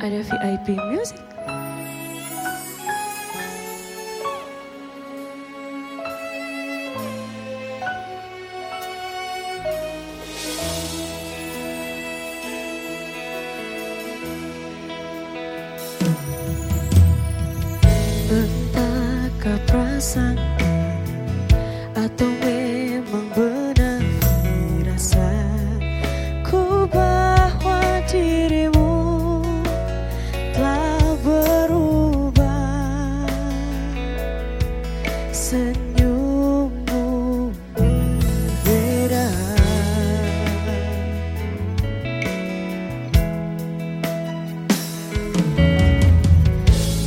Ada VIP Music. Entahkah perasaan atau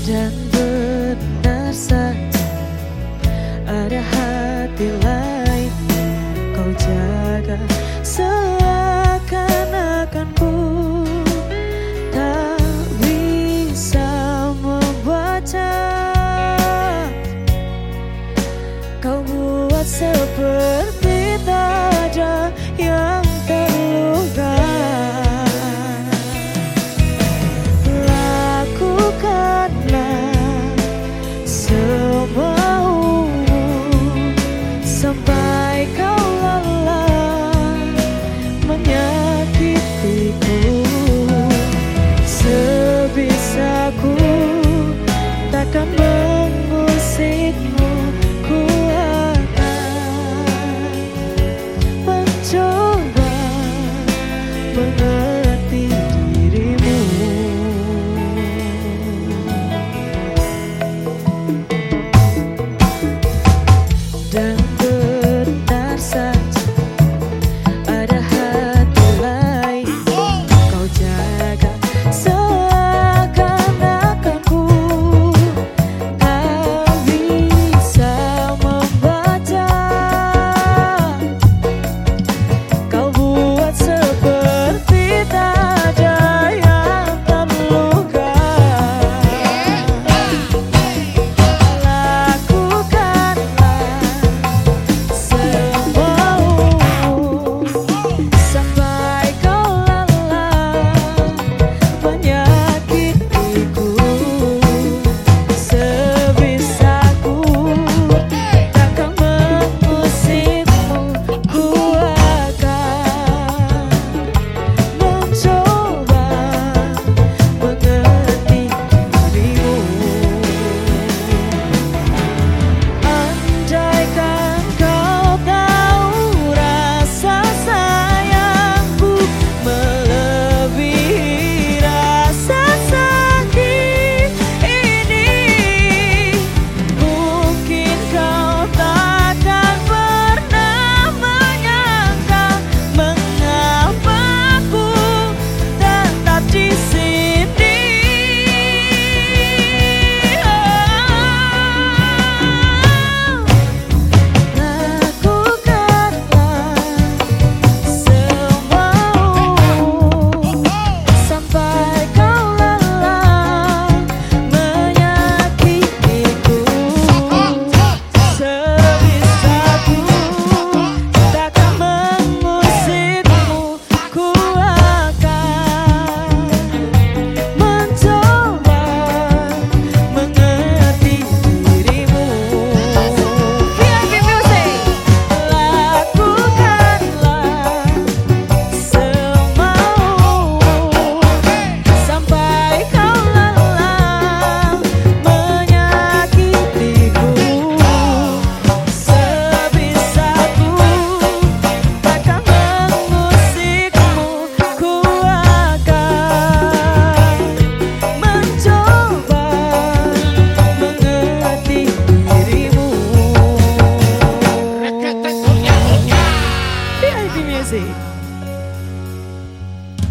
dan benar saja ada hati lain kau jaga.